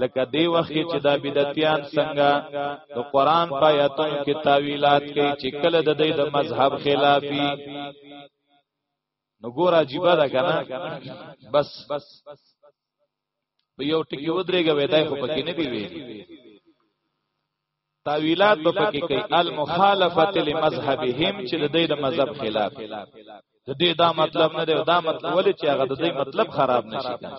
لکه دی وخت کې چې دا بدعتيان څنګه د قران په آیاتونو کې تعویلات کوي چې کله د دې د مذهب خلافي نو ګور عجیب ده کنه بس په یو ټکی ودرېږي ودای خو پکې نه دی وی تعویلات په پکې کوي المخالفه لمذهبهم چې د دې د مذهب خلاف د دې دا مطلب نه دی دا مطلب ولې چې هغه د دې مطلب خراب نشي کنه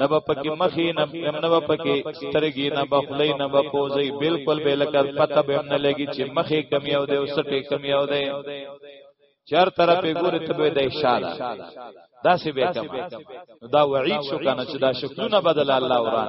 نه به پکې مخې نه نه به پکې سترګې نه به خلې نه به پوزې بالکل به لکه پته به نه لګي چې مخې کمی او دی او سټې کمی او دی چار طرف ګوره ته به د اشاره دا سی به کم دا وعید شو کنه چې دا شکلونه بدل الله وران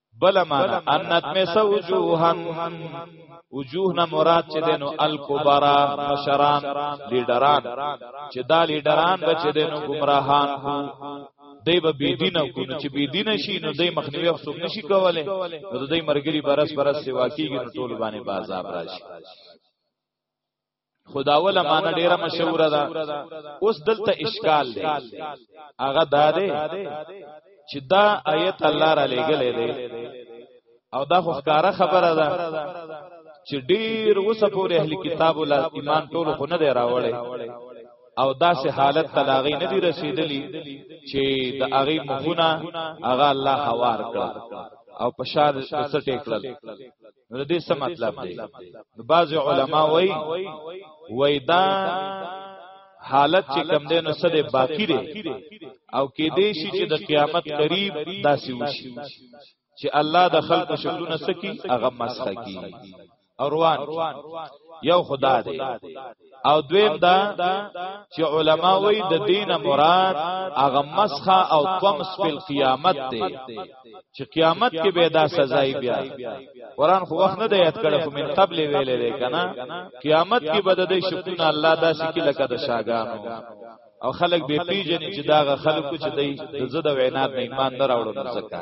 بل معنا انت مسا وجوهن وجوه نه مراد چې دینو الکبرا مشران لیډران چې دا لیډران بچ دینو گمراهان دی به بی دین او کو چې بی دین شي نو دی مخنیوي او څوک نشي کوله نو دی مرګري برس برس سیوا کیږي نو ټول باندې بازار راشي خداوله معنا ډیره مشهوره ده اوس دلته اشکال دی هغه دا دی چې دا آیت الله را لګلې دی او دا خو ښکارا خبره ده چې ډیر اوسه پورې اهل کتاب ول ایمان ټول خو نه دی راوړی او داسې حالت تلاغي نه دی رسیدلی چې د هغه مخونه هغه الله حوار کړ او پشاد سټې کړل نو د دې څه مطلب دی نو بعض علما وای وای دا حالت چې کم دی نو سده باقی دی او کې دې شي چې د قیامت قریب داسې وشي چې الله د خلکو شکلونه سکی هغه مسخه کی اروان یو خدا دی او دویم دا چې علما وایي د دین مراد هغه مسخه او طمس په قیامت دی چې قیامت کې به دا سزای بیا قران خو وخت نه دی یاد کړو من قبل ویلې ده کنه قیامت کې به د دې شکونه الله داسې کې لکه د شاګانو او خلک به پیژني چې داغه خلکو چې دی د زده وینات نه ایمان نه راوړل زکه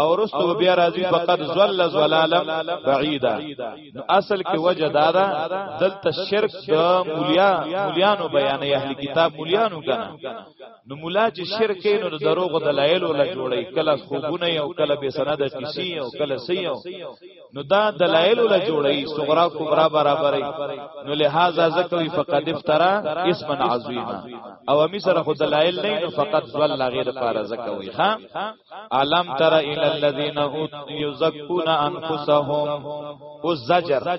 او رستو بیا راځي فقط زل زلالم بعیدا نو اصل کې وجه دا ده دلته شرک د مولیا مولیانو بیان اهل کتاب مولیانو کنه نو مولا چې شرک نو د دروغ دلایل ولا جوړي کله خوبونه او کله به سند کیسی او کله سی نو دا دلایل له جوړی صغرا کبرا برابرې نو لہذا زکوی فقد افترا اسما عظیما او می سره خو دلایل نه نو فقط ول غیر پار زکوی ها علم تر ال الذین یزکون انفسهم او زجر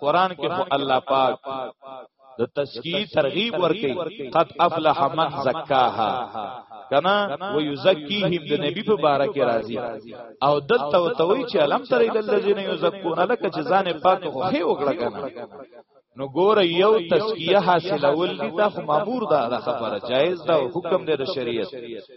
قران کې خو الله پاک د تزکیه ترغیب ورکي قد افلح من زکاها کنا و یزکیهم د نبی په باره کې راضی او دلته وتوی چې علم تر الذین یزکون لک چې ځان پاک خو هی وګړه کنه نو ګوره یو تزکیه حاصلول دي دا خو مامور ده خبره جایز ده حکم دی د شریعت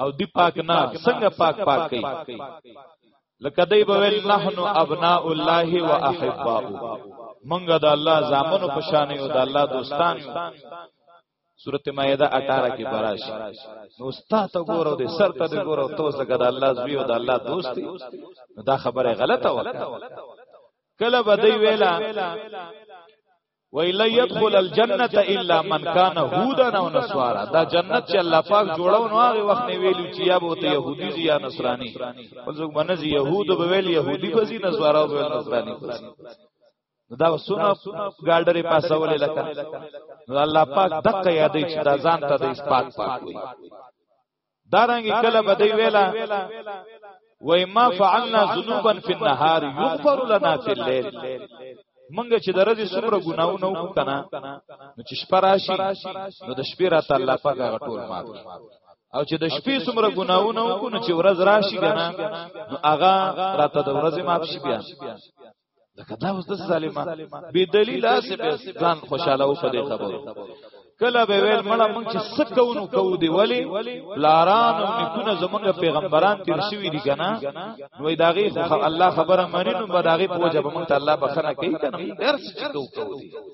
او دی پاک نه څنګه پاک پاک کوي لکه دی به ویل نحنو ابناء الله و احباء منګه د الله زامنو په شان یو د الله دوستان یو سورت مائده 18 کې براش نو استاد ته ګورو دې سر ته دې ګورو تو څنګه د الله زوی او د الله دوست دی دا خبره غلطه وکړه کله به دی ویلا ویل يدخل الجنه الا من كان هودا او نصارا دا جنت چې الله پاک جوړو نو هغه وخت نه ویلو چې یا به ته يهودي یا نصراني ولزګ منځ يهود به ویل يهودي پسې نصارا به ویل نصراني پسې دا سونه ګالډرې پاسولې لکه نو الله پاک دغه یادې چې دا ځان ته د اثبات پاک وي دارنګ کله بدی ویلا وای ما فعلنا ذنوبا فی النهار یغفر لنا فی الليل منګه چې درځي څومره ګناونه وکړو کنه نو چې شپه راشي نو د شپې راته الله پاک غټول معاف او چې د شپې څومره ګناونه وکړو نو چې ورځ راشي کنه نو هغه راته د ورځې معاف شي بیا لکه دا اوس د ظالمان بی دلیل اسه به ځان خوشاله و په دې خبرو کله به ویل مړه مونږ چې سکونو کو دی ولی لاران او نکونه زمونږ پیغمبران تیر شوی دي کنه نو داغي خو الله خبره مانی نو داغي پوجا به مونږ ته الله بخنه کوي کنه درس چې کو کو دی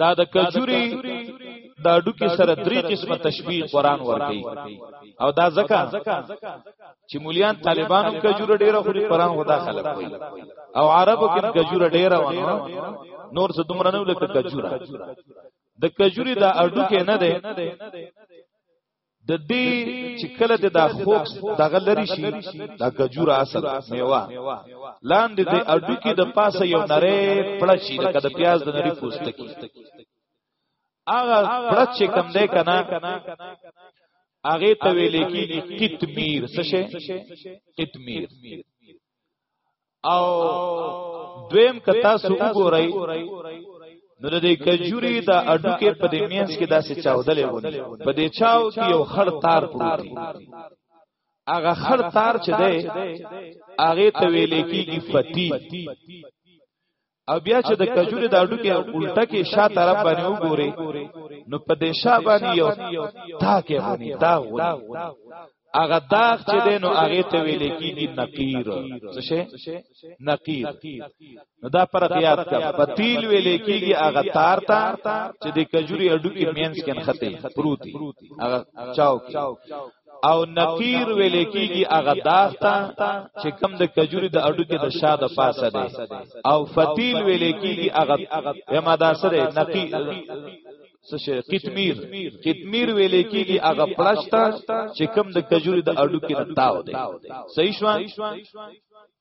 دا د کجوري دا ډوکی سره درې قسمه تشبیه قران ورکي او دا زکه چې مولیان طالبانو کجوره ډیره خوري قران خدا خلق کوي او عربو کې کجوره ډیره ونه نور څه دومره نه لکه کجوره د کجوري دا اډو کې نه ده د دې چې کله د دا خوکس دغه لري شي دا کجور اصل میوه لاندې د اډو کې د پاسه یو نری پړچ شي لکه د پیاز د نری پوستکی هغه پړچ چې کم دی کنه هغه ته ویل کېږي قطمیر څه شي قطمیر او دویم کتا سو وګورئ نو د دې کجوري د اډو کې په دې مینس کې داسې چاودلې ونی په دې چاو کې یو خړ تار پروت دی هغه خړ تار چې دی هغه ته ویلې کېږي فتی او بیا چې د کجوري د اډو کې الټه کې شا طرف باندې وګوري نو په دې شا باندې یو تا کې باندې دا غوني هغه داغ چې دین او هغه ته ویل کېږي نقیر څه شي نقیر نو دا پر قیاد کا پتیل ویل کېږي هغه تار تا چې د کجوري اډو کې مینس کې نخته پروتي هغه چاو کې او نقیر ویل کیږي هغه داغ ته چې کم د کجوري د اډو کې د شاده پاسه دی او فتیل ویل کیږي هغه یما دا سره نقی سشه قطمیر قطمیر ویل کیږي هغه پړشتا چې کم د کجوري د اډو کې نه تاو دی صحیح شو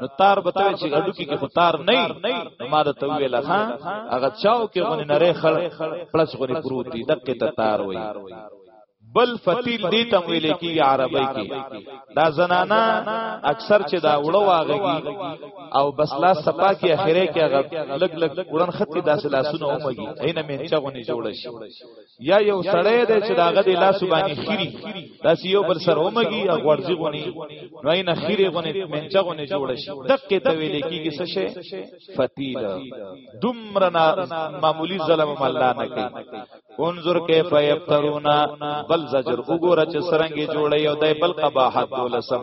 نو تار به ته چې اډو کې خو تار نه ما د تو ویل ها هغه چاو کې غونې نری خړ پلس غونې پروت دي دقه ته تار وای بل فتیل دی تم ویلې کی عربی کې دا زنانا اکثر چې دا وړو واغږي او بس لا سپا کې اخره کې هغه لګ لګ وړن خطي داسې لاسونه اومږي عین مې چغونی جوړ شي یا یو سړی دی چې داغه دی لاس باندې خيري داسې یو بل سره اومږي یا غړځي غوني نو یې نه خيري غوني منچا غوني جوړ شي دقه ته ویل کیږي څه شي فتیل دومره معمولی ظلم الله نه کوي انظر کیف یفترونا بل زجر وګوره چې سرنګي جوړي او دای بل قباحت ولسم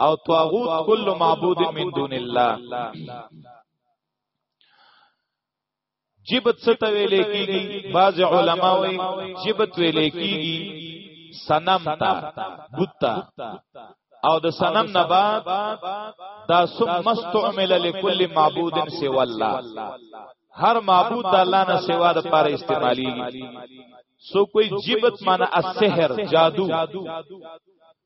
او طاغوت کل معبود من دون الله جبت ست ویلې کیږي بعض علما وایي جبت ویلې کیږي سنم تا بوتا او د سنم نه بعد دا سم مستعمل لكل معبود سوى الله هر معبود د الله نه سوا د پاره استعمالي سو کوئی جبت معنی السحر جادو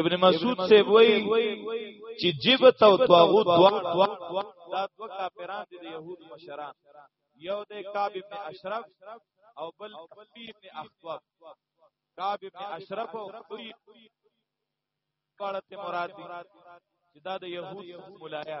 ابن مسعود سے وای چې جبت او طاغوت دوا دا دوا کافران دي يهود مشران یو د کعب ابن اشرف او بل قبی ابن اخطب کعب ابن اشرف او قبی پړت مراد دي چې دا د يهود ملایا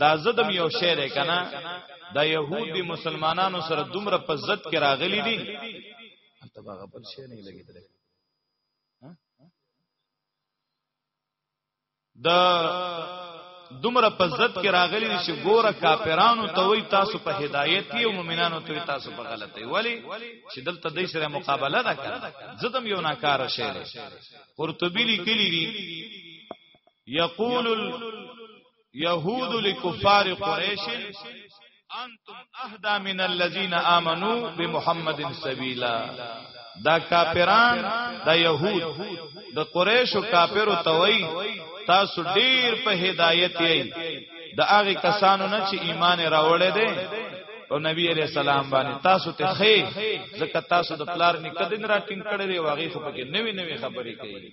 دا زدم یو شعر کنا د يهود دی مسلمانانو سره دومره په زد کې راغلي دي ته هغه بل شعر نه لګیدل د دومره په زد کې راغلي دي چې ګوره کاپیرانو ته وي تاسو په هدایت یې او مؤمنانو ته وي تاسو په غلط یې ولی چې دلته د سره مقابله ده کړه زدم یو ناکاره شعر قرطبی لیکلی دی یقول یهود لکفار قریش انتم اهدا من الذين امنوا بمحمد سبیلا دا کافران دا يهود د قریشو کافرو توي تاسو ډیر په هدایت یې د هغه کسانو نه چې ایمان راوړې دي او نبی علیہ السلام باندې تاسو ته خې زکه تاسو د پلار نکدن راټینګ کړی واغې خو پکې نوې نوې خبرې کوي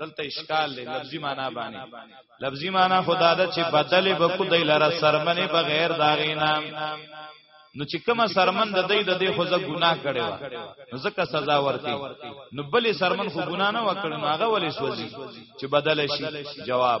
دلته اشکال دی لفظي معنا باندې لفظي معنا خدا د چې بدل به کو دی لره سرمنه بغیر داغې نام نو چې کومه سرمن د دې د دې خو ځ ګناه کړي وا نو ځکه سزا ورکړي نو بلې سرمن خو ګناه نه وکړي نو هغه ولې سوځي چې بدل شي جواب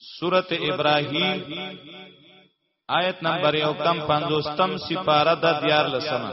سورت ابراهیم آیت نمبر یو کم پنځوستم سپاره د دیار لسمه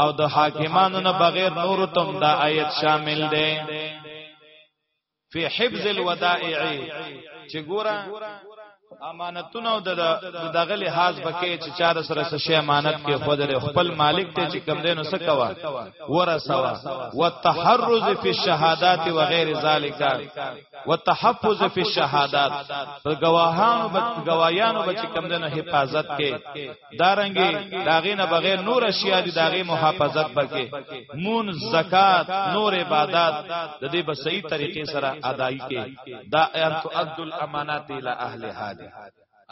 او د حاکمانو نه بغیر نور تم دا آیت شامل دی فی حفظ الودائع چې ګوره امانتونه او د دغه لحاظ بکې چې چا د سره څه امانت کې خود لري خپل مالک ته چې کم دینو څه کوا ورسوا وتحرز فی الشهادات و غیر ذالک وتحفظ فی الشهادات په گواهانو په گوايانو بچ کم دینو حفاظت کې دارنګي داغې نه بغیر نور اشیاء دي داغې محافظت پکې مون زکات نور عبادت د دې به صحیح طریقې سره ادائی کې دا ان تؤد الامانات الى اهلها دي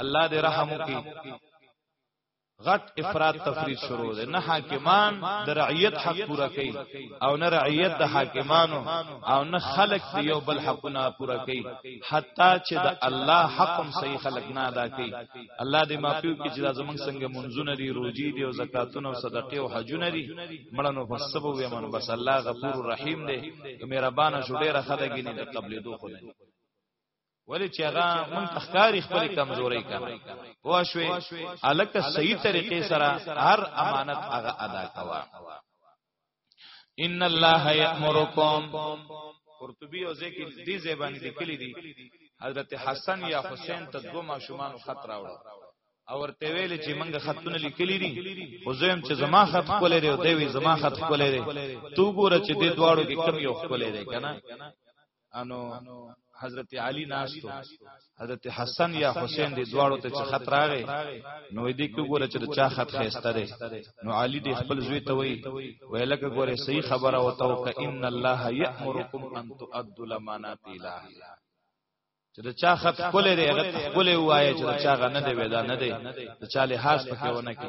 الله دې رحم وکي غټ افراد تفرید شروع ده نه حاکمان د رعیت حق پورا کوي او نه رعیت د حاکمانو او نه خلق دی یو بل حقونه پورا کوي حتی چې د الله حق هم صحیح خلق نه ادا کوي الله دې معافیو کې چې دا زمونږ څنګه منځونه دي روزي دي او زکاتونه او صدقې او حجونه دي مړنو په سبب یې من بس الله غفور رحیم دی مهربان شو ډیره خدګی نه قبلې دوه خو نه ولی چې هغه مون تخکاری خپل کمزوري کړه پوه شوې الکه صحیح طریقې سره هر امانت هغه ادا کوا ان الله یامرکم قرطبی او ذکر دې زبانی دې کلی دي حضرت حسن یا حسین ته دوه ماشومان خطر راوړل او ورته ویل چې موږ خطونه لیکلي دي خو زم چې زما خط کولې دی او دوی زما خط کولې دی تو ګوره چې دې دواړو کې کم یو کولې دی کنه انو حضرت علی ناستو حضرت حسن یا حسین دی دواړو ته چې خط راغی نو دې کې ګوره چې چا خط خېسته دی نو علی دې خپل زوی ته وی ویلکه ګوره صحیح خبره وته او ک ان الله یامرکم ان تؤدوا الامانات الی چې دا چا خط کولې دی هغه کولې وایي چې دا چا غنه دی ودا نه دی دا چا له حاصل پکې ونه کې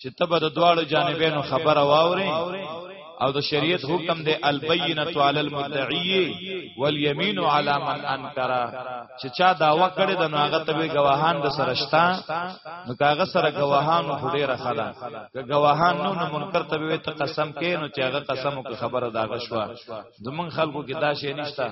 چې تبه د دواړو جانبینو خبره واوري او د شریعت حکم دی البینه علی المدعی والیمین علی من انکر چې چا داوا کړی د ناغه تبه گواهان د سرشتا نو کاغه سره گواهان خډې راخلا که گواهان نو نو منکر تبه ته قسم کې نو چې هغه قسم او خبره داغه شو زمون خلکو کې دا شی نشته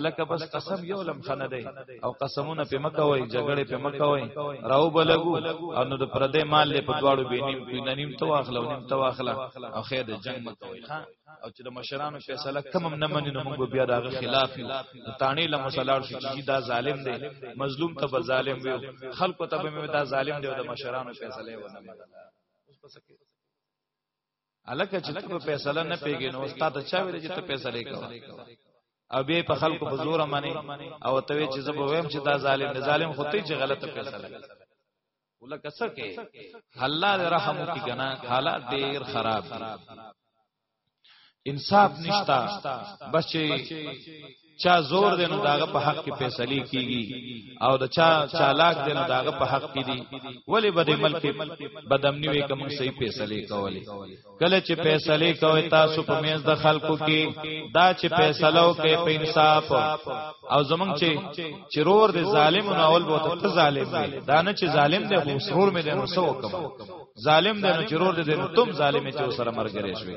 الکه بس قسم یو لم خنه دی او قسمونه په مکه وای جګړه په مکه وای راو بلګو او نو د پردې مال له پدواړو بینیم په نیم تو اخلا او نیم تو اخلا او خیر د جنگ مکه وای ها او چې د مشرانو فیصله کم نه مني نو موږ بیا دغه خلاف یو تانی له مسلار شو چې دا ظالم دی مظلوم ته به ظالم وي خلکو ته به دا ظالم دی او د مشرانو فیصله ونه مني الکه چې ته په فیصله نه پیګې نو استاد چا ویل چې ته فیصله کوه او به په خلکو په زور باندې او ته وی چې زبو ویم چې دا ظالم نه ظالم خو ته چې غلطه فیصله ولکه څه کې الله دې رحم وکي کنه حالات ډیر خراب دي انصاف نشتا بس چې چا زور دی نو داغه په حق کې فیصله کیږي او د چا چالاک دی نو داغه په حق کې دي ولی بده ملک بدامنی وي کوم صحیح فیصله کولی کله چې فیصله کوي تاسو په میز د خلکو کې دا چې فیصله وکړي په انصاف او زمونږ چې چرور دی ظالم نو اول به ته ظالم دی دا نه چې ظالم دی خو سرور مې دی نو سو کوم ظالم دی نو چرور دی نو تم ظالم چې سره مرګ لري شوی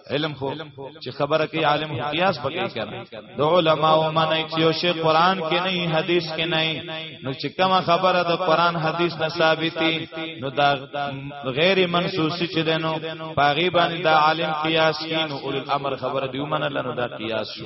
علم خو چې خبره کوي عالم قیاس پکې کړي د علماو منای چې یو شی قران کې نه حدیث کې نه نو چې کومه خبره د قران حدیث نه ثابتې نو دا غیر منسوسی چې دینو پاغي باندې د عالم قیاس کین او اول الامر خبره دی ومنل نو دا قیاس شو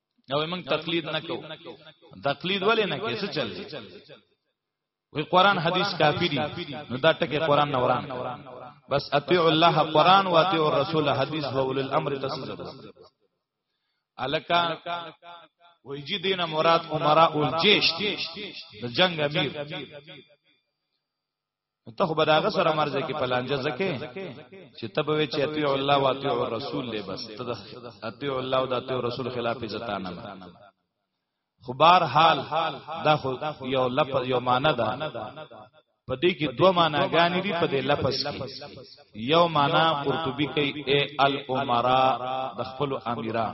نو موږ تقلید نه کوو تقلید ولې نه کوي څه چل وی قران حدیث کافی دي نو دا ټکه قران نه وران بس اطیع الله قران او اطیع الرسول حدیث و اول الامر تسجد الکا وی جی دینه مراد عمراء الجیش د جنگ امیر نو ته خو به داغه سره مرزه کې پلانجه زکه چې تب وی چې اطیع الله او اطیع الرسول له بس ته اطیع الله او اطیع الرسول خلاف عزت نه خو بهر حال دا خو یو لفظ یو معنی ده په دې کې دوه معناګانې دي په دې لفظ کې یو معنا قرطبي کوي اے الامراء د خپل امیران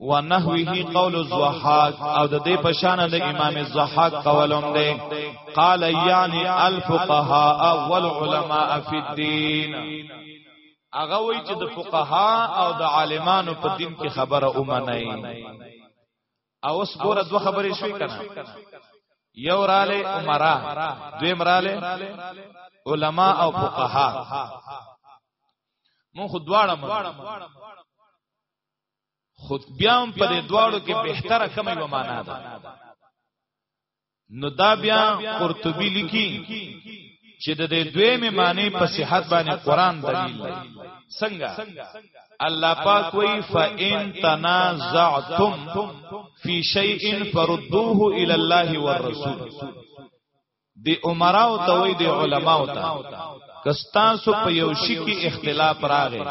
ونحوه قول الزحاق او د دې په شان د امام الزحاق قولم دی قال یعنی الفقهاء والعلماء فی الدین هغه وی چې د فقها او د عالمانو په دین کې خبره اومنای او اوس ګوره دوه خبرې شوې کړه یو رااله عمره دویم رااله علما او فقها مون خو دواړه خود بیا هم په دې دواړو کې بهتره کومه یو معنا ده نو دا بیا قرطبي لیکي چې د دې دویمه معنی په صحت باندې قران دلیل دی څنګه الله پاک وی فئن تنازعتم فی شیء فردوه الی الله والرسول دی عمراو ته وای دی علماو ته کستاسو په یو شي کې اختلاف راغی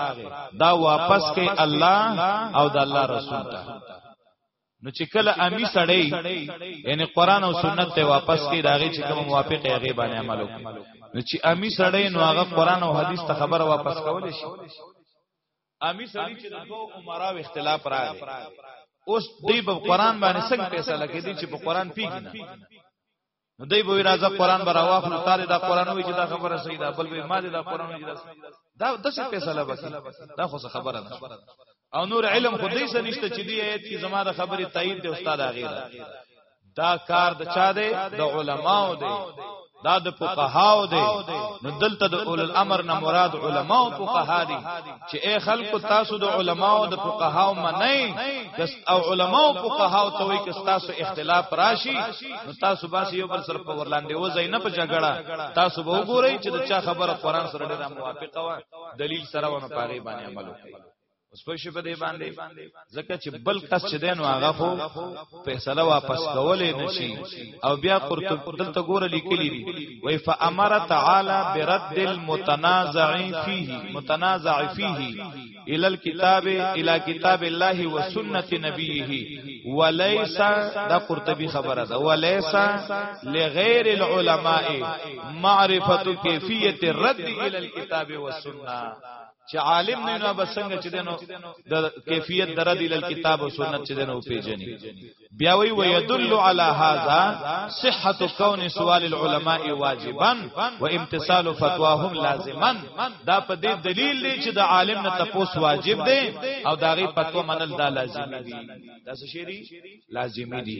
دا واپس کوي الله او د الله رسول ته نو چې کله امی سړی یعنی قران او سنت ته واپس کی داږي چې کوم موافق هغه باندې عمل وکړي نو چې امی سړی نو هغه قران او حدیث ته خبره واپس کول شي امی سړی چې د دوه عمراو اختلاف راغی اوس دی په قران باندې څنګه فیصله کوي چې په قران پیګنه نو دوی به راځه قران به راواخ نو تاره دا قران وی چې دا خبره صحیح ده بل به ما دا قران وی دا د څه فیصله وکړي دا خو څه خبره ده او نور علم خو دې څه نشته چې دې آیت کې زما د خبرې تایید دی استاد هغه دا کار د چا دی د علماو دی دا د فقهاو دی نو دلته د اول الامر نه مراد علما او فقها دي چې اے خلکو تاسو د علماو د فقهاو منئ کس او علماو فقهاو ته وي کس تاسو اختلاف راشي نو تاسو باس یو بل سره په ورلاندې و زین په جګړه تاسو به وګورئ چې د چا خبره قران سره ډیره موافقه و دلیل سره ونه پاره باندې عمل وکړي اوس په شپه دې باندې ځکه چې بل کس چې دین واغه خو فیصله واپس کولې نشي او بیا قرطب دلته ګوره لیکلی دی وای فامر تعالی برد المتنازع فيه متنازع فيه الى الكتاب الى كتاب الله وسنه نبيه وليس دا قرطبي خبره ده وليس لغير العلماء معرفه كيفيه الرد الى الكتاب والسنه چې عالم نه نه بسنګ چې دنو د کیفیت در دی ال کتاب او سنت چې دنو پیژني بیا وی ويدل علی هذا صحت کون سوال العلماء واجبا وامتثال فتواهم لازما دا په دې دلیل دی چې د عالم نه تپوس واجب دی او داغي فتوا منل دا لازمي دي دا څه شی لازمي دي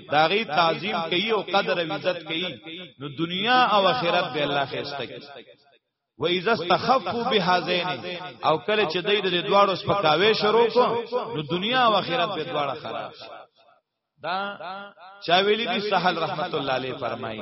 دا غي تعظیم کوي او قدر او عزت کوي نو دنیا او آخرت به الله خسته کوي و اذا استخفوا بهذين او کله چې دوی د دواړو سپکاوي شروع کو نو دنیا او آخرت به دواړه خراب شي دا چا ویلی دی سحل رحمت الله علیه فرمایي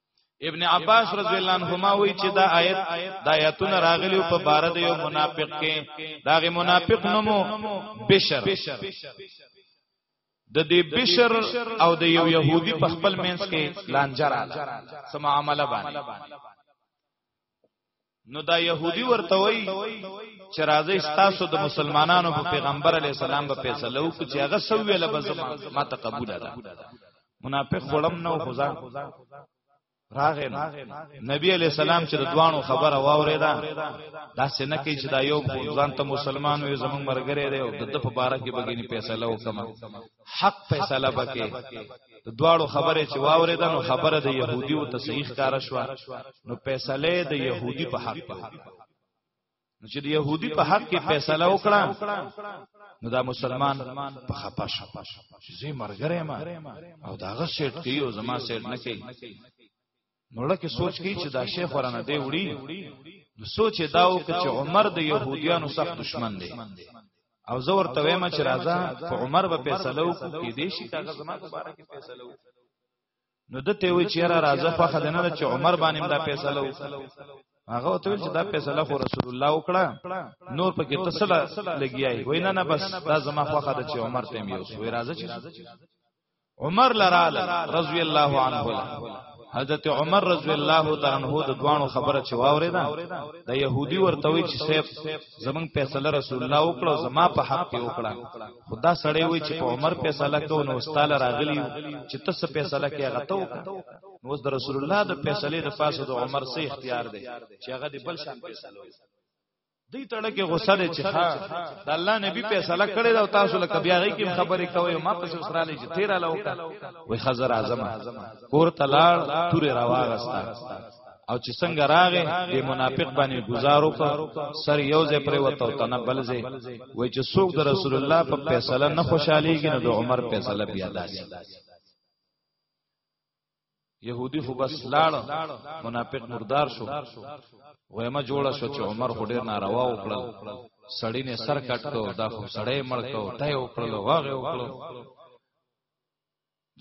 ابن عباس رضی الله عنهما وی چې دا آیت د آیاتونو راغلی په بار د یو منافق کې داغه منافق نومو بشر د دې بشر او د یو يهودي په خپل منځ کې لانجه رااله سم معاملې باندې نو دا يهودي ورته وای چې راځي تاسو د مسلمانانو په پیغمبر علی السلام په فیصله وکړي چې هغه سو ویل به زما ما ته قبول ده منافق خړم نو خدا راغې نبی علی السلام چې د دوانو خبره واورې ده دا سینه کې چې دا یو ځان ته مسلمان وي زمون مرګره دی او د په بارا کې بګینی فیصله وکما حق فیصله بکې د دواړو خبره چې واورې ده نو خبره د يهودي او تصحیح کار شو نو فیصله د يهودي په حق په نو چې د يهودي په حق کې فیصله وکړه نو دا مسلمان په خپه شو چې زی مرګره ما او داغه سیټ کوي او زما سیټ نه کوي نو لکه سوچ کی چې دا شیخ ورنه دی وړي نو سوچ دا و چې عمر د يهوديانو سخت دشمن دی او زه ورته وایم چې راځه په عمر به فیصله وکړو کې دې شي کاغذ ما په باره کې فیصله وکړو نو دته وی چې را راځه خو خدانه چې عمر باندې دا فیصله وکړو هغه ته چې دا فیصله خو رسول الله وکړه نور پکې تسلا لګیای وینا نه بس دا زما خو خدای چې عمر ته میوس وی راځه چې عمر لرال رضی الله عنه حضرت عمر رضی الله تعالی عنہ د دوانو خبره چې واورې ده د يهودي ورته وی چې سیف زمنګ فیصله رسول الله وکړو زما په حق کې وکړه خدا سړی وی چې په عمر فیصله کو نو استاد راغلی چې تس فیصله کې هغه تو نو د رسول الله د فیصله د پاسه د عمر سه اختیار دی چې هغه د بل شان فیصله وکړي دې تړه کې غوسه دي چې ها د الله نبی فیصله کړی دا تاسو له بیا غي کې خبرې کوي ما پس سره لې چې تیرا لوکا وې خزر اعظم کور تلاړ تورې راواغستا او چې څنګه راغې د منافق باندې گزارو کا سر یو ځای پر وته او تنبل ځای وې چې څوک د رسول الله په فیصله نه خوشاليږي نو د عمر فیصله بیا داسي يهودي خو بس لاړ منافق مردار شو وېما جوړه شو چې عمر خو ډېر ناروا وکړل سړی نه سر کټ کو دا خو سړی مړ کو ټای وکړل واغه وکړل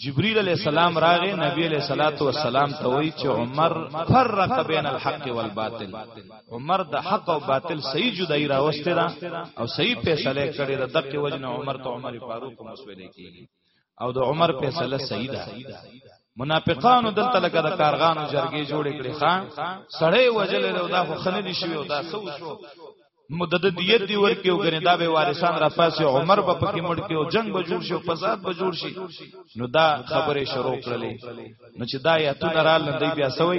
جبريل عليه السلام راغې نبي عليه صلوات و سلام ته وی چې عمر فرق بین الحق والباطل عمر د حق او باطل صحیح جدای راوسته دا او صحیح فیصله کړې د دقه وجنه عمر ته عمر فاروق مسولې کیږي او د عمر فیصله صحیح ده منافقانو دلته لکه د کارغانو جرګې جوړې کړې خان سړې وجل له دا خو خنه دي شوی او دا سو شو مدد دیت دی ورکی او غنی دا به وارثان را پاسه عمر په پکې مړ کې او جنگ به جوړ شي او فساد به جوړ شي نو دا خبره شروع کړلې نو چې دا یا تو نه را لندې بیا سوې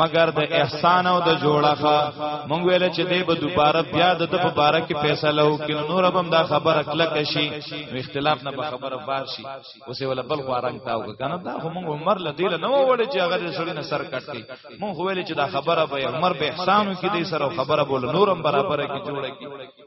مگر د احسان او د جوړخه مونږ ویل چې دې به دوباره بیا د په باره کې فیصله وکړي نور به دا خبره کله کشي اختلاف نه به خبره بار شي اوسې ولا بل خو رنگ تاو کنه دا خو مونږ عمر له دې نه وړي چې هغه سړی نه سر کټي مونږ ویل چې دا خبره به عمر به احسانو کې دې سره خبره بول نورم برابر کې جوړه کې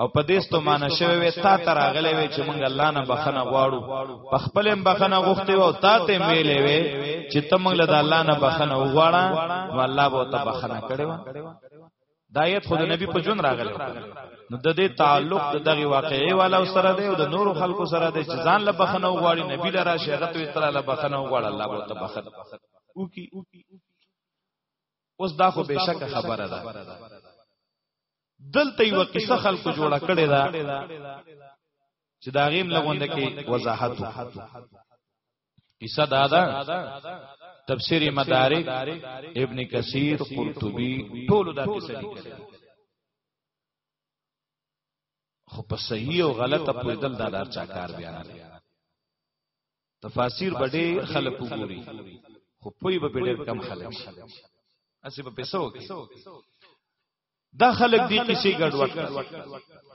او په دې ستومانه شوی وي تا ته راغلی وي چې مونږ الله نه بخنه غواړو په خپل هم بخنه غوښتي او تا ته ویلې وي چې ته مونږ له الله نه بخنه وغواړه نو الله به ته بخنه کړي و دایت خود نبی په جون راغلی نو د دې تعلق د دغه واقعي والا سره دی او د نورو خلکو سره دی چې ځان له بخنه وغواړي نبی لرا شهادت وي تر له بخنه وغواړي الله به ته بخنه وکي اوس دا خو بشک خبره ده دلته یو قصه خلکو جوړه کړې ده چې دا غیم لغونده کې وضاحت قصه دا ده تفسیر مدارک ابن کثیر قرطبی ټول دا قصه لیکلې خو په صحیح او غلطه پویدل دا دار چا کار بیان دی تفاسیر به ډېر خلک وګوري خو پوی به ډېر کم خلک شي اسی په پیسو کې دا خلک دې کیسې ګډوډ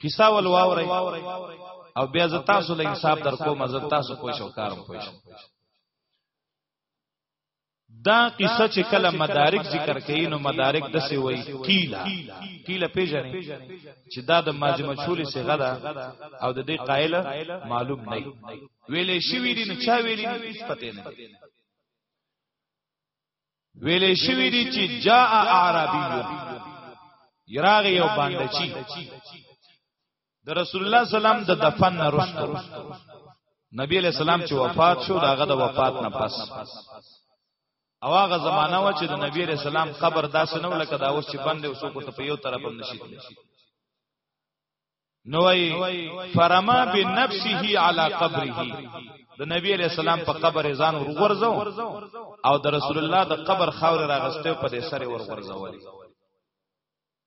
کیسا ول واوري او بیا ز تاسو له انصاف در کوم ز تاسو پوښو کارم پوښو دا قصه چې کله مدارک ذکر کړي نو مدارک د څه وایي قیلا قیلا پیژنې چې دا د ماجمه چولې څخه ده او د دې قائل معلوم نه ویلې شوی دي نو چا ویلې هیڅ پته نه ویلې شوی دي چې جاء عربی یراغ یو باندې چی د رسول الله سلام د دفن نه رسته نبی علیہ السلام چې وفات شو داغه د وفات نه پس او هغه زمانہ و چې د نبی علیہ السلام قبر داسې نه ولکه دا اوس چې بند اوسو کو ته په یو طرف هم نشي نوای فرما بنفسه علی قبره د نبی علیہ السلام په قبر ځان ورغورځو او د رسول الله د قبر خاور راغسته په دې سره ورغورځولې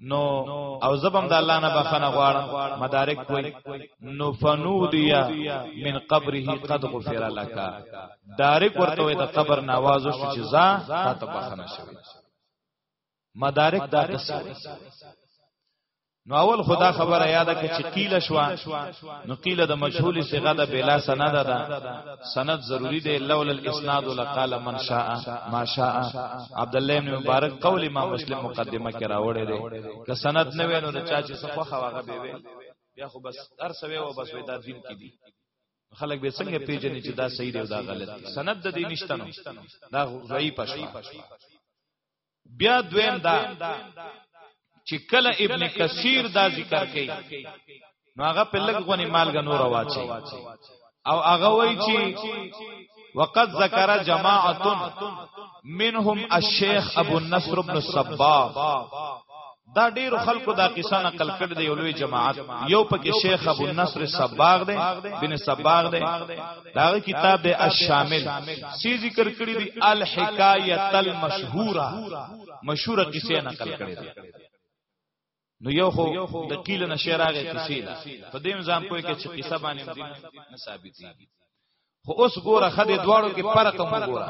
نو او زبم د الله نه بخنه غواړم مدارک کوي نو فنودیا من قبره قد غفر لك دارک ورته د قبر نواز شو چې زا ته بخنه شوی مدارک دا تسوی نو اول خدا خبره یاده کې چې قیل شوا نو قیل د مجهول صيغه د بلا سند ده سند ضروری دی لولا الاسناد لقال من شاء ما شاء عبد الله بن مبارک قول امام مسلم مقدمه کې راوړی دی که سند نه وینو د چا چې صفه خواغه به وي بیا خو بس هر سوي و بس ودا دین کې دي خلک به څنګه پیژني چې دا صحیح دی او دا غلط دی سند د دې نشته نو دا ضعیف شوه بیا دویم دا چې کله ابن کثیر دا ذکر کوي نو هغه په لګ غونې مالګه نور واچي او هغه وایي چې وقد ذکر جماعت منهم الشيخ ابو النصر بن الصباغ دا ډیرو خلکو دا قصه نقل کړ دی یو لوی جماعت یو پکې شیخ ابو النصر صباغ دی بن صباغ دی دا کتاب دی الشامل سی ذکر کړی دی الحکایت المشهوره مشهوره قصه نقل کړی دی نو یو خو د قیل نشه راغې قصه ده په دې ځان پوهه کې چې قصه باندې نه ثابتېږي خو اوس ګوره خدای دواړو کې فرق هم ګوره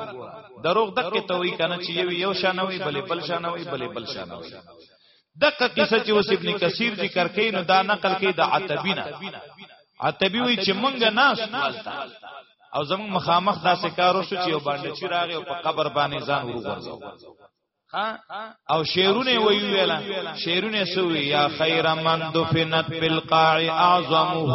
دروغ دکې ته وی کنه چې یو یو شانوي بلې بل شانوي بلې بل شانوي دغه قصه چې اوس ابن کثیر ذکر کوي نو دا نقل کوي د عتبینا عتبی وی چې مونږ ناس مالتا او زمون مخامخ داسې کارو شو چې یو باندې چې راغی او په قبر باندې ځان وروغورځو او شعرونه وی ویلا شعرونه سوی یا خیر من دفنت بالقاع اعظمه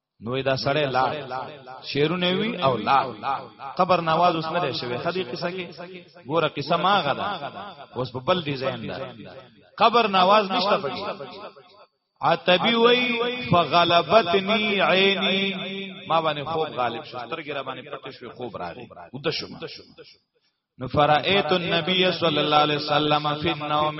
نو دا سړی لا شیرونه وی او لا قبر نواز اوس نه شوی خدي قصه کې ګوره قصه ما غدا اوس په بل ډیزاین ده قبر نواز نشته پکې عتبی وی فغلبتنی عینی ما باندې خوب غالب شو سترګې را باندې پټې شوې خوب راغی ود شو نو فرایت النبی صلی الله علیه وسلم فی النوم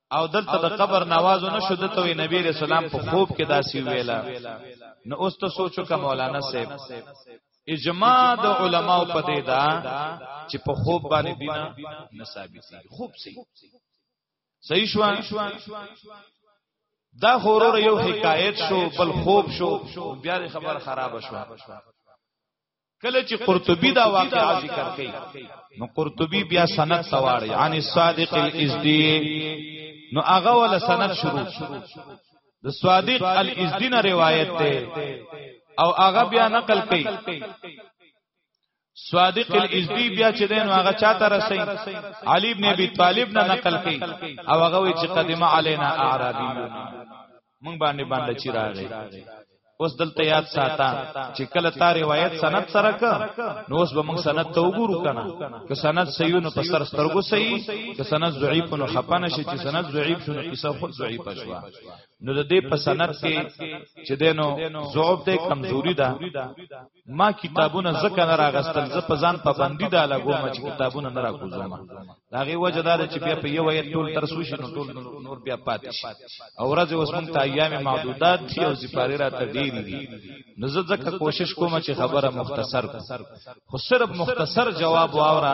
او دلته د قبر نوازو نشو د توي نبی رسول الله په خوب کې داسي ویلا نو اوس ته سوچو کا مولانا صاحب اجماع د علماو په دې دا چې په خوب باندې دینا نه ثابت دي خوب سي صحیح شو دا خورور یو حکایت شو بل خوب شو بیا خبر خراب شو کله چې قرطبي دا واقعا ذکر کړي نو قرطبي بیا سند تواړي عن الصادق الازدي نو هغه ول سند شروع د صادق الازدي نه روایت ده او هغه بیا نقل کړي صادق الازدی بیا چې دین هغه چاته رسي علی ابن ابي طالب نه نقل کړي او هغه وی چې قدمه علینا اعرابیون مونږ باندې باندې چې راغی اوس دلته یاد ساته چې کله تا روایت سند سره ک نو اوس به موږ سند ته وګورو کنه که سند صحیح نو په سر سترګو صحیح که سند ضعیف نو خپنه شي چې سند ضعیف شو نو کیسه خود ضعیف شوه نو د دې په سند کې چې دینو ضعف ده کمزوري ده ما کتابونه زکه نه راغستل زه په ځان پابندی دا لګوم چې کتابونه نه راکوزم دا غي وجه دا چې بیا په یو یې ټول تر سوشي نو ټول نور بیا پاتې شي او ورځ اوس مونږ ته ایام محدودات دي او زپاره را ته ډیر دي نو زه زکه کوشش کوم چې خبره مختصر خو صرف مختصر جواب واورا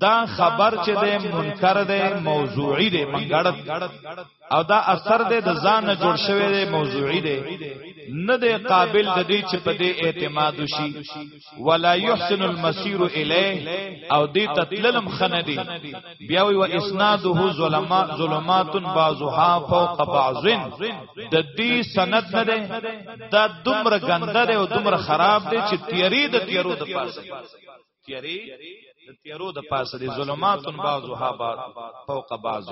دا خبر چې د منکر دی موضوعي دی منګړت او دا اثر دی د ځان جوړ شوی دی موضوعي دی نه دی قابل د دې چې په دې اعتماد وشي ولا يحسن المسير الیه او دې تتللم خنه دی بیا وی و اسناده ظلمات ظلمات بعضها فوق بعض د دې سند نه دی دا دومره ګنده دی او دومره خراب دی چې تیری د تیرو د پاسه تیری د تیرو د پاسه د ظلمات بعضها بعض فوق بعض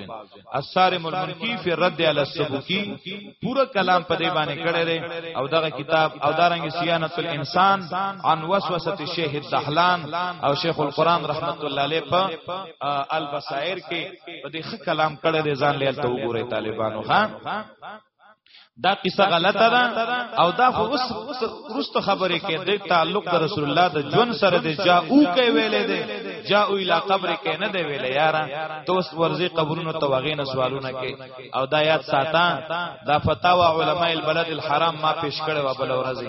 اثر ملکی فی رد علی السبکی پورا کلام په دی باندې کړی دی او دغه کتاب او دارنګ سیانت الانسان عن وسوسه الشیخ الدحلان او شیخ القران رحمت الله علیه په البصائر کې په دې کلام کړی دی ځان لیل ته وګورئ طالبانو خان دا قصه غلطه ده او دا خو اوس رست خبره کې د تعلق د رسول الله د جون سره د جاءو کې ویلې ده جاءو اله قبر کې نه دی ویلې یارا دوست ورزي قبرونو ته وغینه سوالونه کې او دا یاد ساته دا فتاوا علماء البلد الحرام ما پیش کړي و بل ورځي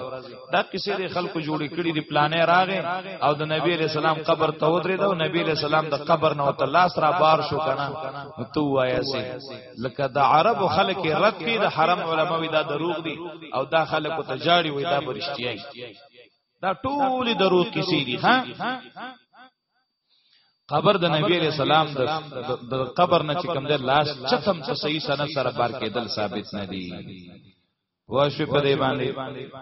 دا قصه د خلکو جوړې کړي د پلانې راغې او د نبی عليه السلام قبر ته ودرې دا نبی عليه السلام د قبر نه وته لاس را بار شو کنه تو وایا سي لکه د عربو خلک رد کړي د حرم علما وي دا دروغ دي او دا خلک ته جاړي وي دا برشتيي دا ټول دروغ کیسې دي ها قبر د نبی علیہ السلام د قبر نه چې کوم د لاس چتم په صحیح سند سره بار کېدل ثابت نه دي واشو په دې باندې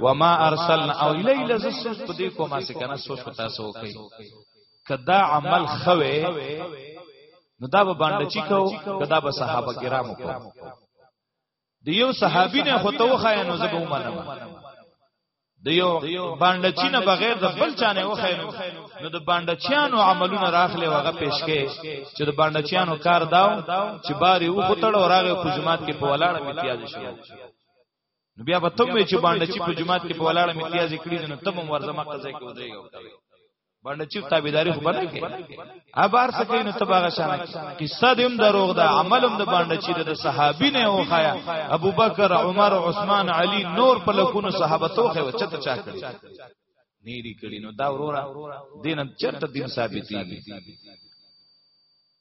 وما ارسلنا او لیل ز سوچ په دې کومه څه کنه سوچ پتا سو کوي کدا عمل خوي نو دا به باندې چی کو کدا به صحابه کرامو کو د یو صحابي نه خو ته وخایا نو زبو منم د یو باندچی نه بغیر د بل چانه وخیلو نو د باندچیانو عملونه راخلې وغه پیشکې چې د باندچیانو کار داو چې باري و غتړو راغې په جماعت کې په ولاړه امتیاز شو نو بیا په تم چې باندچی په جماعت کې په ولاړه امتیاز کړی نو تم ورزمه قضا کې ودرېږي باندې چې تابعداري خو باندې کوي ابار سکه نو تباغه شان قصه دیم دروغ ده عملم د باندې چې د صحابي نه وخایا ابو بکر عمر عثمان علی نور په لکونو صحابه توخه وچته چا کړی نیری کړی نو دا وروره دینم چرته دین ثابتېږي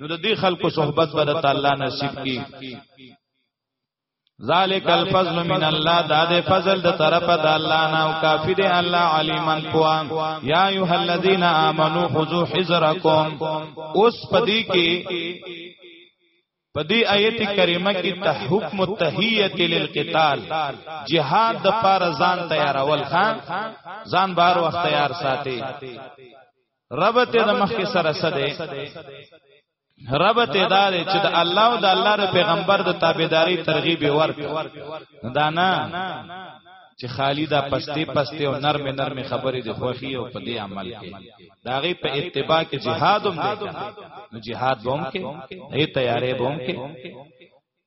نو د دې خلکو صحبت به د تعالی نصیب کی ذالک الفضل من الله دا د فضل د طرف د الله نه او کافی دی الله علیمن قوا یا ایه الذین آمنو خذو حذرکم اوس پدی کې پدی آیت کریمه کې تحوک متحیت للقتال جهاد د پار ځان تیارول خان ځان بار وخت تیار ساتي ربط د مخکې سره سده ربط دا دی چې د الله او د الله د پیغمبر د تابعداري ترغیب ورک دا نه چې خالی دا پستی پستی او نرم نرم خبرې د خوخي او په دې عمل کې دا غي په اتباع کې جهاد هم دی نو جهاد بوم کې هي تیارې بوم کې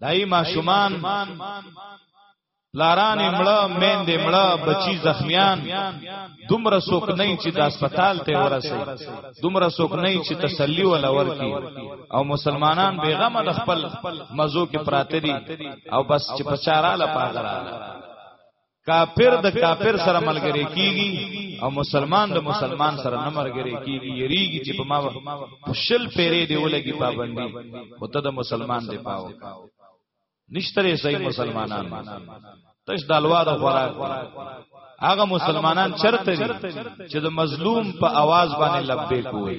دای ماشومان لاران مړه مین دې مړه بچی زخمیان دومره سوک نه چې د هسپتال ته ورسي دومره سوک نه چې تسلی ولا ورکی او مسلمانان بیغمه د خپل مزو کې پراته دي او بس چې پچاراله پاغراله کافر د کافر سره ملګری کیږي او مسلمان د مسلمان سره نه ملګری کیږي یریږي چې په ما شل پیرې دی ولګي پابندي او ته د مسلمان دی پاو نشتره صحیح مسلمانان تش د الوا د خوراک هغه مسلمانان چرته دي چې د مظلوم په आवाज باندې لبیک وي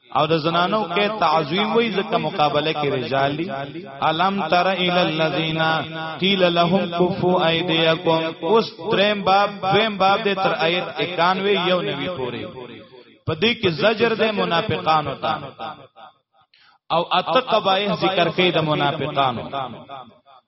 او د زنانو کې تعظیم وای ځکه مقابله کې رجال دي الم تر ال الذین قیل لهم کفوا ایدیکم اوس دریم باب دویم باب د تر آیت 91 یو نوی پوری پدې کې زجر د منافقانو ته او اتقبایه ذکر کوي د منافقانو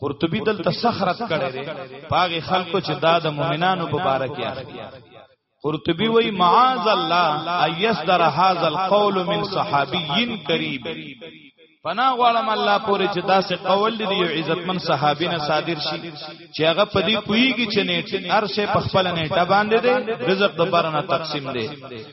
قرطبي دلته سخرت کړي دي پاغه خلکو چې دا د مؤمنانو په باره کې اخلي قرطبي وای معاذ الله ايسدر هاذا القول من صحابي قريب پنا غواړم الله پورې چې داسې قول دی یو عزتمن صحابي نه صادر شي چې هغه په دې پویږي چې نه هر شی په خپل نه ټبان دي رزق د بارنه تقسیم دی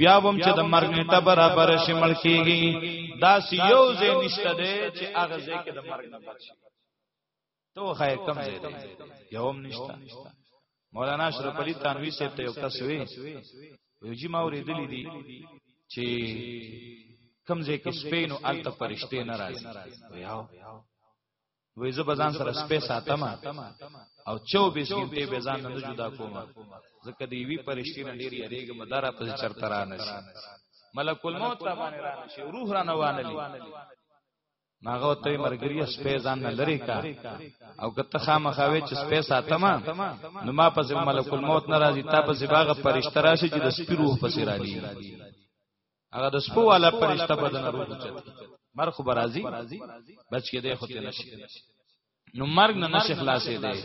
بیا وم چې د مرګ نیټه برابر شي مړ کیږي دا یو ځای نشته دی چې هغه ځای کې د مرګ نه بچ شي تو خای کم ځای دی یو هم نشته مولانا اشرف علي تنوي صاحب ته یو کس وی یو جی ما ورېدلې دي چې کم ځای کې سپینو الته پرشته ناراضي ویاو وې زه بزان سره سپې ساتم او 24 غنټه به ځان نه جدا کوم ځکه دی وی پرشتي نه ډیر یریګه مدار په چرته را نشي ملک الموت را باندې را نشي روح را نه وانلی ناغه ته مرګري سپې ځان نه لري کا او کته خامخاوي چې سپې ساتم نو ما په ملک الموت ناراضي تا په باغ پرشتہ راشي چې د سپي روح پسې راځي هغه د سپو والا پرشتہ بدن روح چت مرخ برازي بچ کې دی خو ته نشي نو مرګ نه نشه خلاصې دی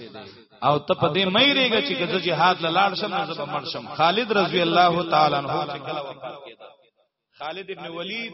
او ته په دې مې ریګه چې کزه جهاد لاړ شم نه زب مړ شم خالد رضی الله تعالی عنہ چې کله وفات کېده خالد ابن ولید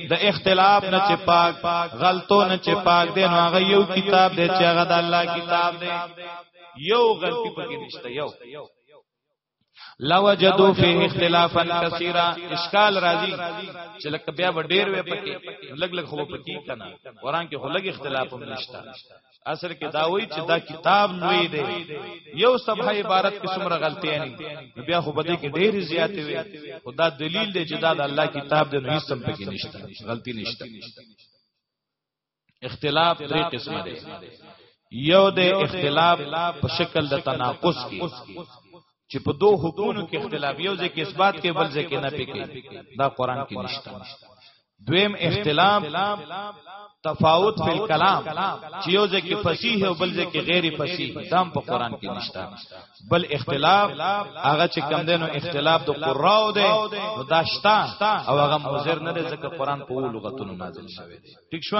د اختلاف نه چې پاک غلطو نه چې پاک دی نو هغه یو کتاب دی چې هغه د الله کتاب دی یو غلطی پکې نشته یو لوجدو فی اختلافا کثیرا اشکال راځي چې لکه بیا ډیر وې پکې لګ لګ خو پکې کنه قران کې خو لګ اختلاف هم نشته اصل کې دا وایي چې دا کتاب نوې دی یو صفحه عبارت کې څومره غلطي نه بیا خو بده کې ډېری زیاتې وي خدا دلیل دی چې دا د الله کتاب دی نو هیڅ هم پکې نشته غلطي نشته اختلاف درې قسمه دی یو د اختلاف په شکل د تناقض کې چې په دوه حکمونو کې اختلاف یو ځکه اثبات کې بل ځکه نه پکې دا قران کې نشته دویم اختلاف تفاوت فی الکلام چې یو ځکه فصیح او بل ځکه غیر فصیح دام په قران کې نشته بل اختلاف هغه چې کم دینو اختلاف د قراو دی نو دا شتا او هغه مزر نه ځکه قران په لغتونو نازل شوی دی ٹھیک شو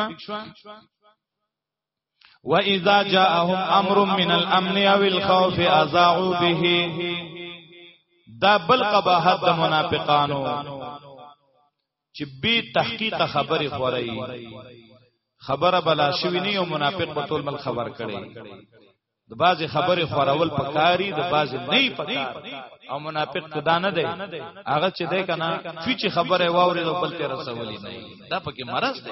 واذا جاءهم امر من الامن او الخوف اذاعوا به دا بل قباحت د منافقانو چې به تحقیق خبره خوري خبره بلا شوی نه یو منافق په ټول مل خبر کړي د بازي خبره خورول پکاري د بازي نه پکار او منافق کدا نه دی هغه چې دی کنه چې خبره واوري د بل ته رسولي نه دا پکې مرز دی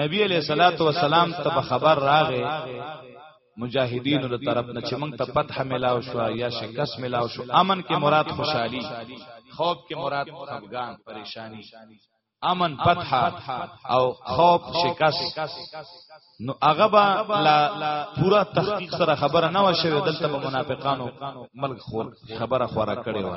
نبی علیہ الصلوۃ والسلام ته خبر راغې مجاهدینو له طرف نه چې موږ ته فتح ملاو شو یا شکست ملاو شو امن کې مراد خوشحالي خوف کې مراد خفګان پریشانی امن فتح او خوف شکست نو هغه با لا پورا تحقیق سره خبره نه وشوي دلته به منافقانو ملک خور خبره خورا کړي و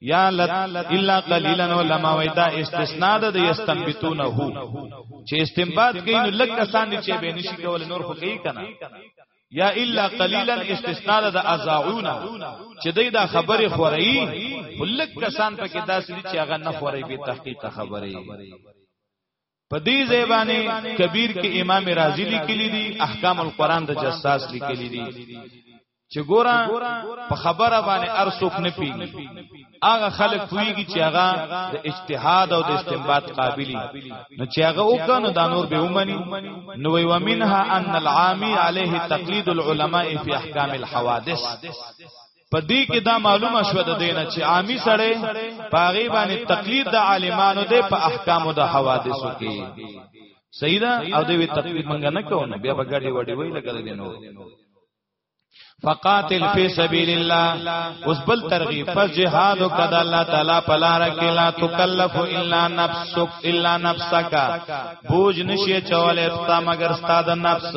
یا لت الا قلیلا علماء وای دا استثناء ده د یستنبتونه هو چې استنباط کوي نو لک کسان دي چې به نشي کول نور خو کوي کنه یا الا قلیلا استثناء ده د ازاعونه چې دوی دا خبره خوري خو لک کسان پکې داسې دي چې هغه نه خوري به تحقیق خبره په دې ځای باندې کبیر کې امام رازی لیکلی دی احکام القرآن د جساس لیکلی دی چې ګورا په خبره باندې ارسوک نه پیږي هغه خلک پویږي چې هغه د اجتهاد او د استنباط قابلیت نو چې هغه وکړو دا نور به ومني نو وی ومنها ان العامی علیه تقلید العلماء فی احکام الحوادث په دې کې دا معلومه شو د دینه چې عامي سره پاغي باندې تقلید د عالمانو دی په احکامو د حوادثو کې صحیح ده او دوی تقلید منګه نه کوو بیا به ګډي وډي وای لګل دي نو فقاتل فی سبیل الله اوس بل ترغیب پس جهاد وکړه الله تعالی په لار کې لا تکلف الا نفسک الا نفسک بوج نشي چولې تا مگر ستاد نفس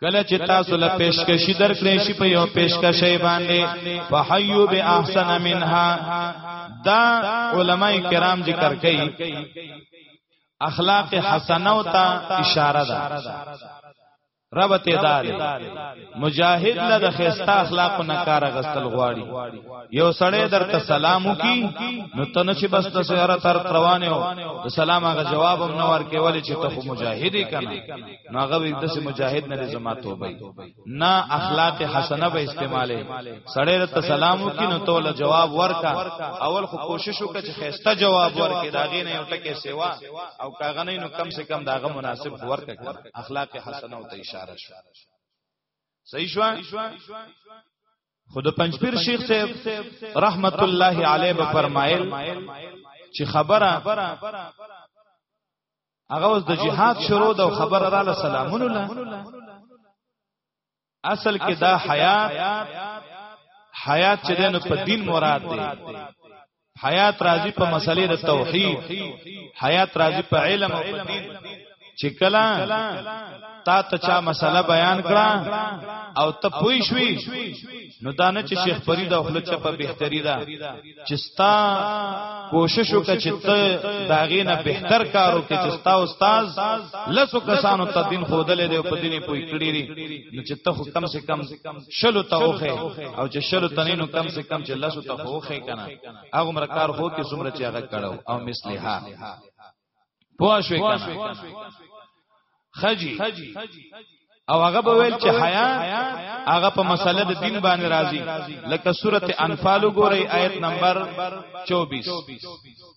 کله چې تاسو له پیشکشي درکړې شي په یو پیشکشي باندې فحیو به احسن منها دا علما کرام ذکر کوي اخلاق حسنه او ته اشاره ده رب ته دار مجاهد له د خيستا اخلاق نه کار غستل غواړي یو سړی درته سلام وکي نو تنه چې بس د سره تر روانه او سلام هغه جواب هم نه ورکول چې ته مجاهد کنا نو هغه وی د مجاهد نه زما توبه نه اخلاق حسنه به استعماله سړی ته سلام وکي نو ته له جواب ورکا اول خو کوشش وکړه چې خيسته جواب ورکې داغه نه یو ټکه سیوا او کاغه نه نو کم سے کم داغه مناسب ورکا اخلاق حسنه او ته اشاره شو صحیح شو خود پنځپیر شیخ صاحب رحمت الله علیه به فرمایل چې خبره هغه اوس د جهاد شروع د خبر را له سلامون الله اصل کې دا حیات حیات چې دنه په دین مراد دی حیات راضی په مسلې د توحید حیات راضی په علم او په دین چې کله تا ته چا مسله بیان کړه او ته پوي شوي نو دا نه چې شیخ فرید او خپل چپه بهتري ده چې ستا کوشش وکړه چې ته دا غینه بهتر کارو کې چې ستا استاد لسو کسانو ته دین خودلې دی په دیني پوي کړی دی نو چې ته کم سے کم شلو ته اوخه او چې شلو ته نینو کم سے کم چې لسو ته اوخه کنه هغه مرکار هو کې څومره چې هغه کړو او مثلیه پوه شو کنه خجی او هغه به ویل چې حیا هغه په مسله د دین باندې راځي لکه سورته انفال وګورئ آیت نمبر 24 24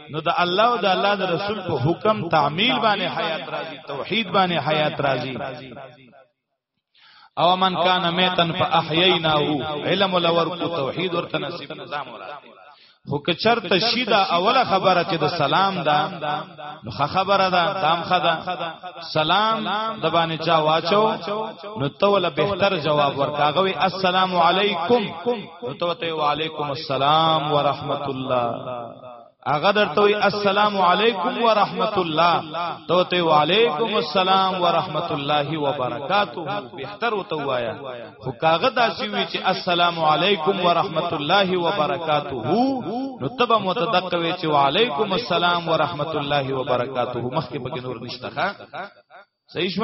نو د الله او د الله د رسول په حکم تعمیل باندې حیات راځي توحید باندې حیات راځي او من کان میتن فاحییناه علم لور کو توحید ورته نصیب نظام راځي خو که چرته شي دا اوله خبره چې د سلام ده نو خبره ده دام خدا سلام د باندې چا واچو نو ته ول بهتر جواب ورکاغه وي السلام علیکم نو ته ته وعلیکم السلام ورحمت الله هغه درته وی السلام علیکم ورحمت الله ته ته وعلیکم السلام ورحمت الله وبرکاته بهتر وته وایا خو کاغه داسې وی چې السلام علیکم ورحمت الله وبرکاته نو تبه متدق وی چې وعلیکم السلام ورحمت الله وبرکاته مخکې پکې نور نشته ښا صحیح شو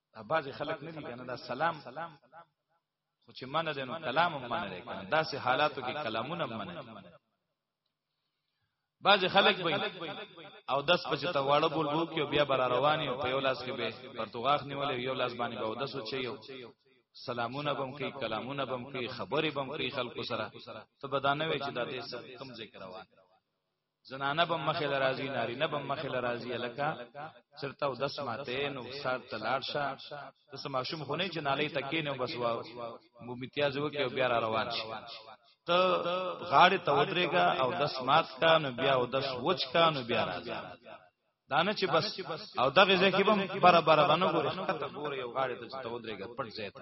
دا باز خلک نه دي کنه دا سلام خو چې منه دینو کلام هم منه دی کنه داسې حالاتو کې کلامونه هم منه بعض خلک به او دس پچ ته واړه بول وو کې بیا بر رواني او په یو لاس کې به پرتوغاخ نیولې یو لاس باندې به ودس و چيو سلامونه بم کوي کلامونه بم کوي خبرې بم کوي خلکو سره ته بدانه وي چې دا دې سب کم ذکر وای زنانه به مخه لرازي ناری نه به مخه لرازي لکه چرته او دس ماته نو سات تلارشه د سماشوم خونه چې نالې تکې نه بس وا مو امتیاز وکي بیا را روان شي ته غاړه ته ودرېګا او دس مات کا نو بیا او دس وچ کا نو بیا راځه دانه چې بس او دغه ځکه به برابر باندې ګورې خطه ګورې او غاړه ته ته ودرېګا پټ ځای ته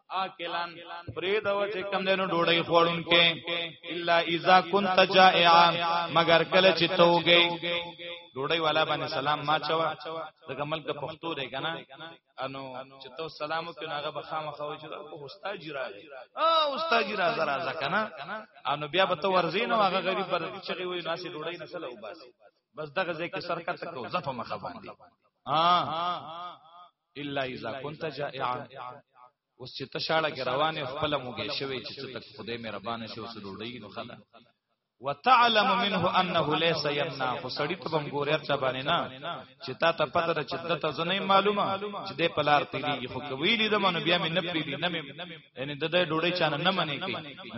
آکلان فرید او چې کم دینو ډوډۍ خوړون کې الا اذا كنت جائعا مگر کله چې توګي ډوډۍ والا باندې سلام ما چوا د کمل د پښتو دی کنه انو چې تو سلام وکړ هغه به خامخوي چې او استاد جی راځي او استاد جی راځه راځه کنه انو بیا به تو ورزین او هغه غریب بر چې وي ناسي ډوډۍ نه سلام وباسي بس دغه ځکه سرکته کو زفه مخه باندې ها الا اذا كنت جائعا اوس چې تشاړه کې روانه خپل موګې شوی چې ته خدای مې ربانه شو سړوړی نو خلا وتعلم منه انه ليس يمنع فسړی ته بم ګوریا چا باندې نه چې تا ته پته ده چې دته زنه معلومه چې د پلار تیریږي خو کویلی د منو بیا مې نه پیری نه مې یعنی د دې ډوړې چانه نه منې کی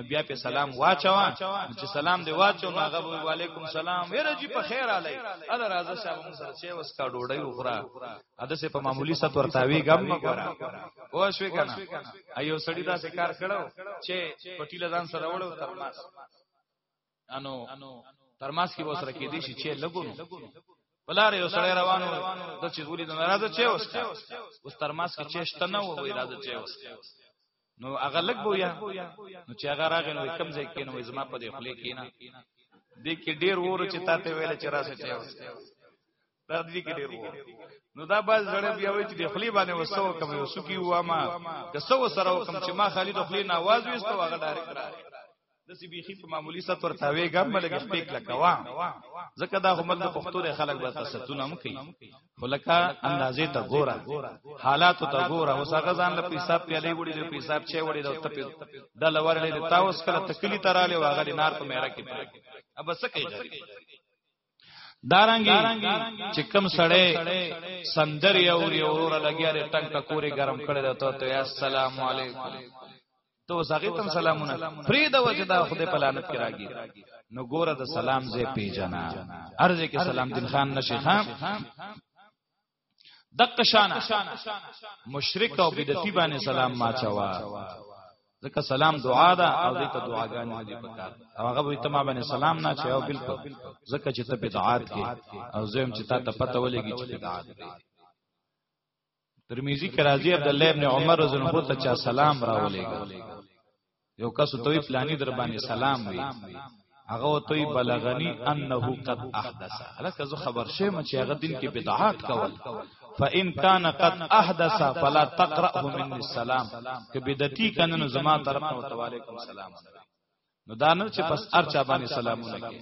بیا په سلام واچوا چې سلام دی واچو ما غو وعلیکم سلام ویره جی په خیر علی ادا راځه شابه مون سره چې وس کا ډوړې وخرا اده سه په معمولی ست ورتاوی غم مګورا او شوي کنه ایو سړی دا سه کار کړو چې پټی لزان سره وړو ترماس انو ترماس کې وسره کې دي چې لګونو بلاره یو سړی روانو د چې ولې د ناراضه چې اوس اوس ترماس کې چې شته نه وای راځه چې اوس نو هغه لګ بویا نو چې هغه راغی نو کم ځای کې نو زما په دې خلې کې نه دې کې ډیر ور چې تاته ویل چې راځه چې اوس دا دې کې ډېر وو نو دا باز زړه بیا وای چې د خلی باندې وسو کوم یو سکی و ما د سو سره کوم چې ما خالد خلی نه आवाज وستو هغه ډایرک راغی د سی بیخي په معمولی سات ورته وی ګم بلګ سپیک لکوا زکه دا هم د پښتو له خلک به تاسوونه هم کوي خلکا اندازې ته ګوره حالات ته ګوره اوس هغه ځان له پیساب پیلې وړي له پیساب چې وړي د تپ د لورلې د تاوس کله تکلی تراله واغلی نار په میرا کې پړ اب سکه دارنګي چې کم سړی سندر یو ورور لګیا لري ټنګ ټکوري گرم کړي دا ته السلام علیکم تو زغی تم سلامونه فری د وجه دا خدای په لعنت کې راګي نو ګوره د سلام زې پیجنا ارزه کې سلام دین خان نشي خان دک شان مشرک او بدعتي باندې سلام ما چوا ځکه سلام دعا ده او دې ته دعاګانې نه دي پکار او هغه به ته ما باندې سلام نه چي او بالکل ځکه چې ته بدعات کې او زم چې تا ته پته ولګي چې بدعات دي ترمذی کې راځي عبد الله ابن عمر رضی الله عنه ته چا سلام راولېګا یو کس توی پلانی در باندې سلام وی هغه توی بلغنی انه قد احدث الکه زه خبر شوم چې هغه دین کې بدعات کول فان کان قد احدث فلا تقرأه من السلام که بدعتي کنه نو زما طرف ته وعلیکم السلام نو دانو چې پس ارچا باندې سلامونه کوي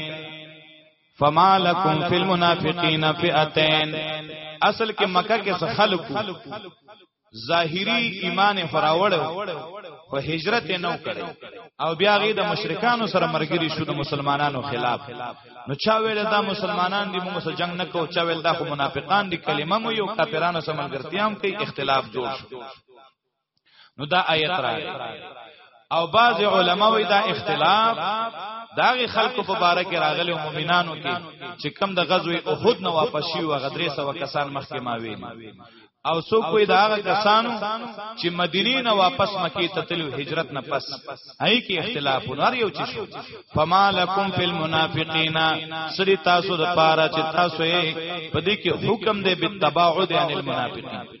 فما لکم فی المنافقین فئتین اصل کې مکه کې څه خلق ظاهری ایمان فراوړ او هجرت نه کړي او بیا غي د مشرکانو سره مرګري شو د مسلمانانو خلاف نو چا ویل دا مسلمانان دي موږ سره جنگ نه کوو چا ویل دا خو منافقان دي کلمه مو یو کافرانو سره ملګرتیام کوي اختلاف جوړ شو نو دا آیت راغی او بعض علما وی دا اختلاف داغه خلکو په باره کې راغلی او مؤمنانو کې چې کم د غزوه احد نه واپس شي او غدرې سو کسان مخکې ما ویل او سو کوئی دا هغه کسانو چې مدینه نه واپس مکی ته تلو هجرت نه پس هي کې اختلاف ونر یو چی شو فمالکم فی المنافقین سری تاسو د پاره چې تاسو په دې کې حکم دی بالتباعد عن المنافقین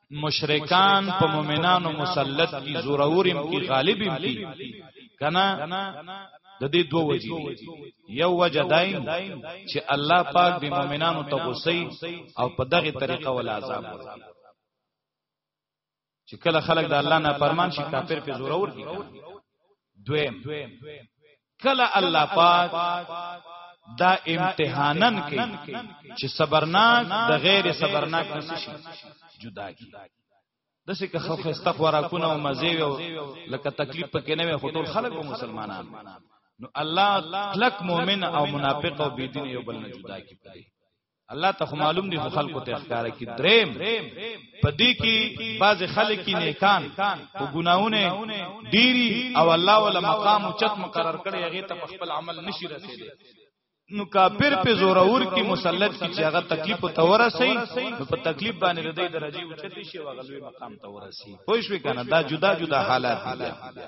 مشرکان په مؤمنانو مسلط کی زورورم کی غالبم کی کنا د دې دوه وجې یو وجه دای چې الله پاک د مؤمنانو ته غوسي او په دغه طریقه ول عذاب ورکړي چې کله خلک د الله نه پرمان شي کافر په زورور کی دویم کله الله پاک دا امتحانن کې چې صبرناک د غیر صبرناک نشي جدا کی دسه که خو خسته خوراکونه او مزه او لکه تکلیف پکې نه وي خو ټول خلک او مسلمانان نو الله کلک مؤمن او منافق او بيدین یو بل نه جدا کی پدې الله ته خو معلوم دي خو خلکو ته ښکارا کی دریم پدې کې بعض خلک کې نیکان او ګناونه ډيري او الله ولا مقام او چت مقرر کړي هغه ته خپل عمل نشي رسیدي نو کافر په زورور کې مسلط کی چې هغه تکلیف او تورسي نو په تکلیف باندې د دې درجه او چت شي او غلوي مقام تورسي پوه شو کنه دا جدا جدا حالات دي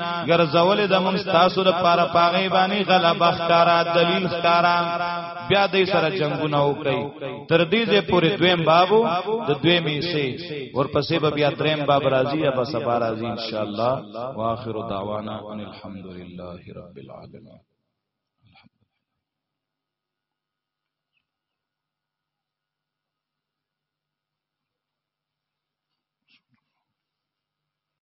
ګرځولې د مونږ تاسو د پاره پاغې باندې غلبه ښکارا دلیل ښکارا بیا دې سره جنگونه وکړي تر دې دې پورې دویم بابو د دویم حصے ورپسې به بیا دریم باب راځي یا بس بار راځي ان شاء الله واخر دعوانا ان الحمد لله رب العالمین